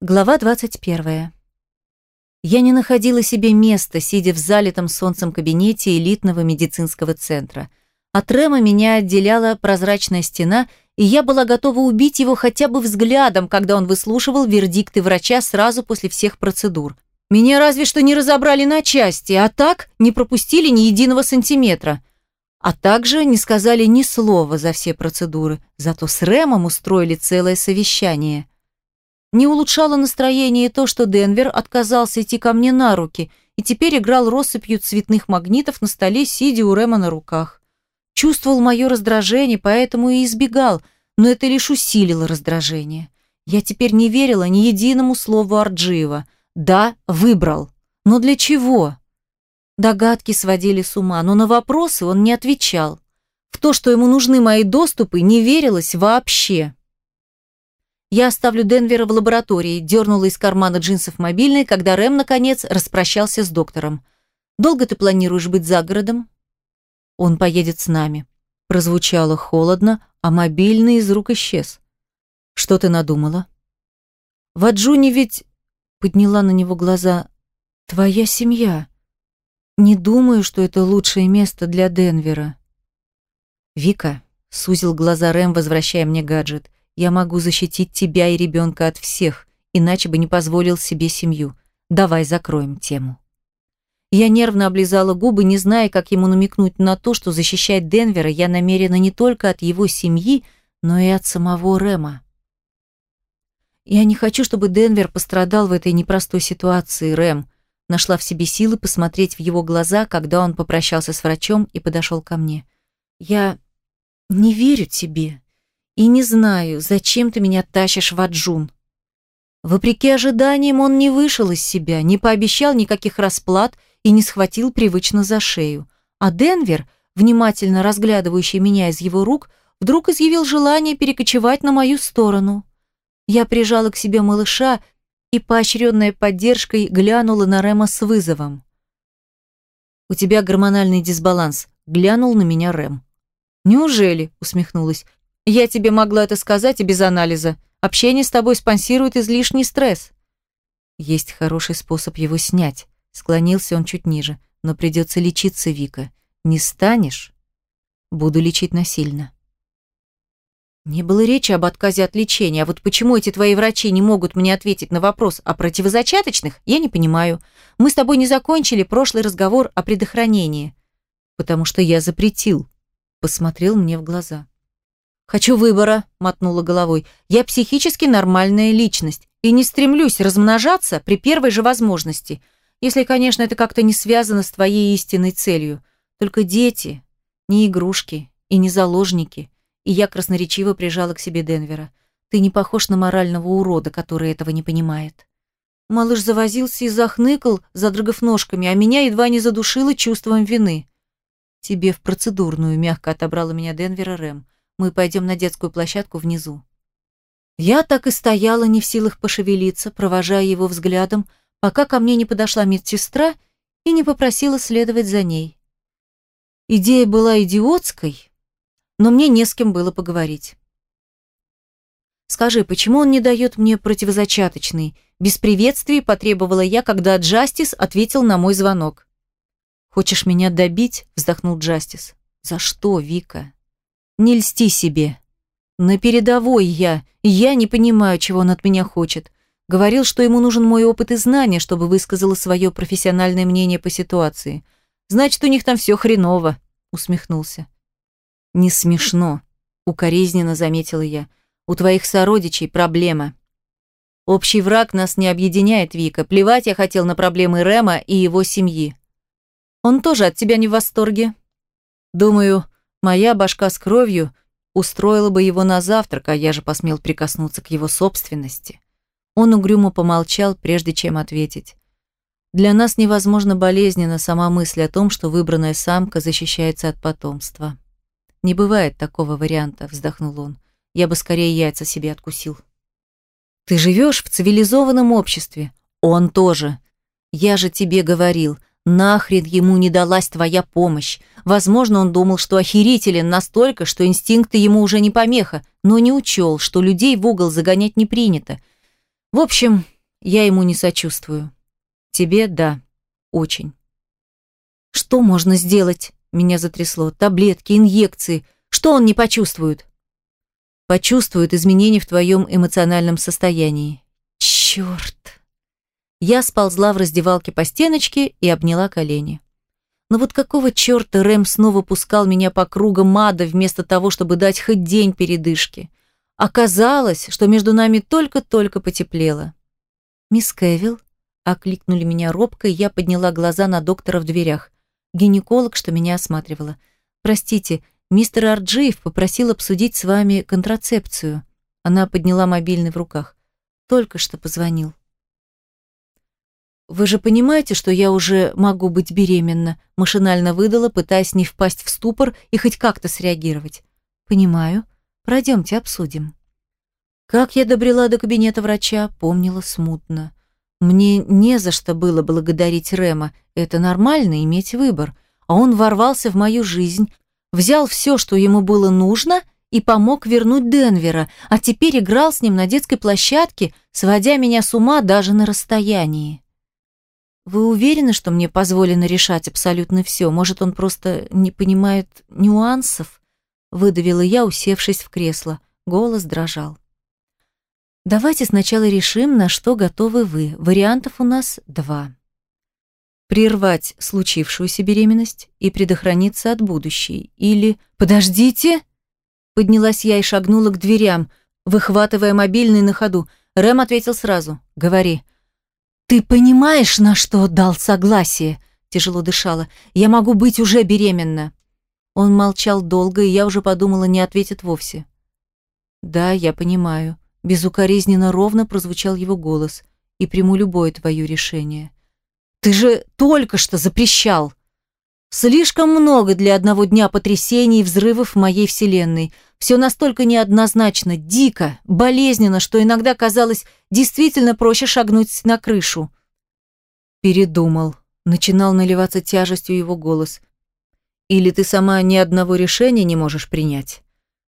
Глава 21. Я не находила себе места, сидя в залитом солнцем кабинете элитного медицинского центра. От Рема меня отделяла прозрачная стена, и я была готова убить его хотя бы взглядом, когда он выслушивал вердикты врача сразу после всех процедур. Меня разве что не разобрали на части, а так не пропустили ни единого сантиметра. А также не сказали ни слова за все процедуры, зато с Рэмом устроили целое совещание – не улучшало настроение то, что Денвер отказался идти ко мне на руки и теперь играл россыпью цветных магнитов на столе, сидя у Рэма на руках. Чувствовал мое раздражение, поэтому и избегал, но это лишь усилило раздражение. Я теперь не верила ни единому слову Арджиева. Да, выбрал. Но для чего? Догадки сводили с ума, но на вопросы он не отвечал. В то, что ему нужны мои доступы, не верилось вообще. Я оставлю Денвера в лаборатории, дернула из кармана джинсов мобильный, когда Рэм, наконец, распрощался с доктором. «Долго ты планируешь быть за городом?» «Он поедет с нами». Прозвучало холодно, а мобильный из рук исчез. «Что ты надумала?» «В Аджуне ведь...» Подняла на него глаза. «Твоя семья. Не думаю, что это лучшее место для Денвера». «Вика», — сузил глаза Рэм, возвращая мне гаджет, — я могу защитить тебя и ребенка от всех, иначе бы не позволил себе семью. Давай закроем тему. Я нервно облизала губы, не зная, как ему намекнуть на то, что защищать Денвера я намерена не только от его семьи, но и от самого Рема. Я не хочу, чтобы Денвер пострадал в этой непростой ситуации, Рэм. Нашла в себе силы посмотреть в его глаза, когда он попрощался с врачом и подошел ко мне. Я не верю тебе. И не знаю, зачем ты меня тащишь в Аджун. Вопреки ожиданиям, он не вышел из себя, не пообещал никаких расплат и не схватил привычно за шею. А Денвер, внимательно разглядывающий меня из его рук, вдруг изъявил желание перекочевать на мою сторону. Я прижала к себе малыша и, поощренная поддержкой, глянула на Рема с вызовом. «У тебя гормональный дисбаланс», — глянул на меня Рэм. «Неужели?» — усмехнулась. Я тебе могла это сказать и без анализа. Общение с тобой спонсирует излишний стресс. Есть хороший способ его снять. Склонился он чуть ниже. Но придется лечиться, Вика. Не станешь? Буду лечить насильно. Не было речи об отказе от лечения, а вот почему эти твои врачи не могут мне ответить на вопрос о противозачаточных, я не понимаю. Мы с тобой не закончили прошлый разговор о предохранении. Потому что я запретил. Посмотрел мне в глаза. «Хочу выбора», — мотнула головой. «Я психически нормальная личность и не стремлюсь размножаться при первой же возможности, если, конечно, это как-то не связано с твоей истинной целью. Только дети, не игрушки и не заложники». И я красноречиво прижала к себе Денвера. «Ты не похож на морального урода, который этого не понимает». Малыш завозился и захныкал, задрыгав ножками, а меня едва не задушило чувством вины. «Тебе в процедурную», — мягко отобрала меня Денвера Рэм. Мы пойдем на детскую площадку внизу. Я так и стояла, не в силах пошевелиться, провожая его взглядом, пока ко мне не подошла медсестра и не попросила следовать за ней. Идея была идиотской, но мне не с кем было поговорить. «Скажи, почему он не дает мне противозачаточный?» Без приветствий потребовала я, когда Джастис ответил на мой звонок. «Хочешь меня добить?» – вздохнул Джастис. «За что, Вика?» Не льсти себе. На передовой я, я не понимаю, чего он от меня хочет. Говорил, что ему нужен мой опыт и знания, чтобы высказала свое профессиональное мнение по ситуации. Значит, у них там все хреново, усмехнулся. Не смешно, укоризненно заметила я. У твоих сородичей проблема. Общий враг нас не объединяет, Вика. Плевать я хотел на проблемы Рема и его семьи. Он тоже от тебя не в восторге. Думаю, Моя башка с кровью устроила бы его на завтрак, а я же посмел прикоснуться к его собственности. Он угрюмо помолчал, прежде чем ответить. Для нас невозможно болезненно сама мысль о том, что выбранная самка защищается от потомства. Не бывает такого варианта, вздохнул он. Я бы скорее яйца себе откусил. Ты живешь в цивилизованном обществе. Он тоже. Я же тебе говорил, Нахрен ему не далась твоя помощь. Возможно, он думал, что охерителен настолько, что инстинкты ему уже не помеха, но не учел, что людей в угол загонять не принято. В общем, я ему не сочувствую. Тебе – да, очень. Что можно сделать? Меня затрясло. Таблетки, инъекции. Что он не почувствует? Почувствует изменения в твоем эмоциональном состоянии. Черт. Я сползла в раздевалке по стеночке и обняла колени. Но вот какого черта Рэм снова пускал меня по кругам ада вместо того, чтобы дать хоть день передышки? Оказалось, что между нами только-только потеплело. «Мисс Кевилл?» — окликнули меня робко, и я подняла глаза на доктора в дверях. Гинеколог, что меня осматривала. «Простите, мистер Арджиев попросил обсудить с вами контрацепцию». Она подняла мобильный в руках. «Только что позвонил». «Вы же понимаете, что я уже могу быть беременна?» Машинально выдала, пытаясь не впасть в ступор и хоть как-то среагировать. «Понимаю. Пройдемте, обсудим». Как я добрела до кабинета врача, помнила смутно. Мне не за что было благодарить Рема, это нормально иметь выбор. А он ворвался в мою жизнь, взял все, что ему было нужно, и помог вернуть Денвера, а теперь играл с ним на детской площадке, сводя меня с ума даже на расстоянии. Вы уверены, что мне позволено решать абсолютно все? Может, он просто не понимает нюансов? Выдавила я, усевшись в кресло. Голос дрожал. Давайте сначала решим, на что готовы вы. Вариантов у нас два. Прервать случившуюся беременность и предохраниться от будущей. Или «Подождите!» Поднялась я и шагнула к дверям, выхватывая мобильный на ходу. Рэм ответил сразу. «Говори». «Ты понимаешь, на что дал согласие?» Тяжело дышала. «Я могу быть уже беременна». Он молчал долго, и я уже подумала, не ответит вовсе. «Да, я понимаю». Безукоризненно ровно прозвучал его голос. «И приму любое твое решение». «Ты же только что запрещал!» Слишком много для одного дня потрясений и взрывов в моей вселенной. Все настолько неоднозначно, дико, болезненно, что иногда казалось действительно проще шагнуть на крышу. Передумал. Начинал наливаться тяжестью его голос. Или ты сама ни одного решения не можешь принять?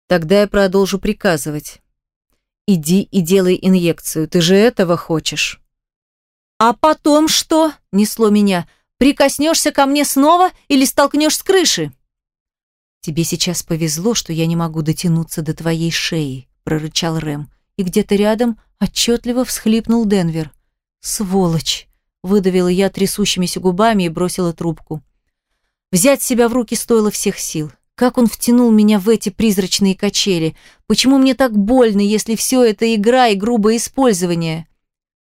Тогда я продолжу приказывать. Иди и делай инъекцию, ты же этого хочешь. А потом что? Несло меня. Прикоснешься ко мне снова или столкнешь с крыши? Тебе сейчас повезло, что я не могу дотянуться до твоей шеи, прорычал Рэм. И где-то рядом отчетливо всхлипнул Денвер. Сволочь, выдавила я трясущимися губами и бросила трубку. Взять себя в руки стоило всех сил. Как он втянул меня в эти призрачные качели? Почему мне так больно, если все это игра и грубое использование?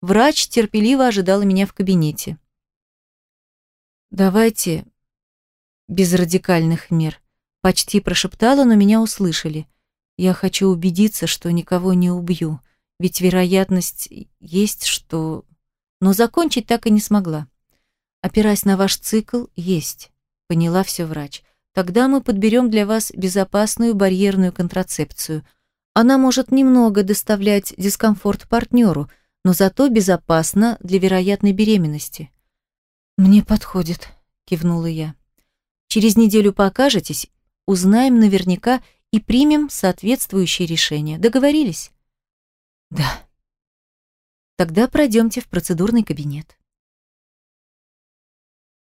Врач терпеливо ожидала меня в кабинете. «Давайте без радикальных мер», — почти прошептала, но меня услышали. «Я хочу убедиться, что никого не убью, ведь вероятность есть, что...» Но закончить так и не смогла. «Опираясь на ваш цикл, есть», — поняла все врач. «Тогда мы подберем для вас безопасную барьерную контрацепцию. Она может немного доставлять дискомфорт партнеру, но зато безопасна для вероятной беременности. «Мне подходит», — кивнула я. «Через неделю покажетесь, узнаем наверняка и примем соответствующее решение. Договорились?» «Да». «Тогда пройдемте в процедурный кабинет».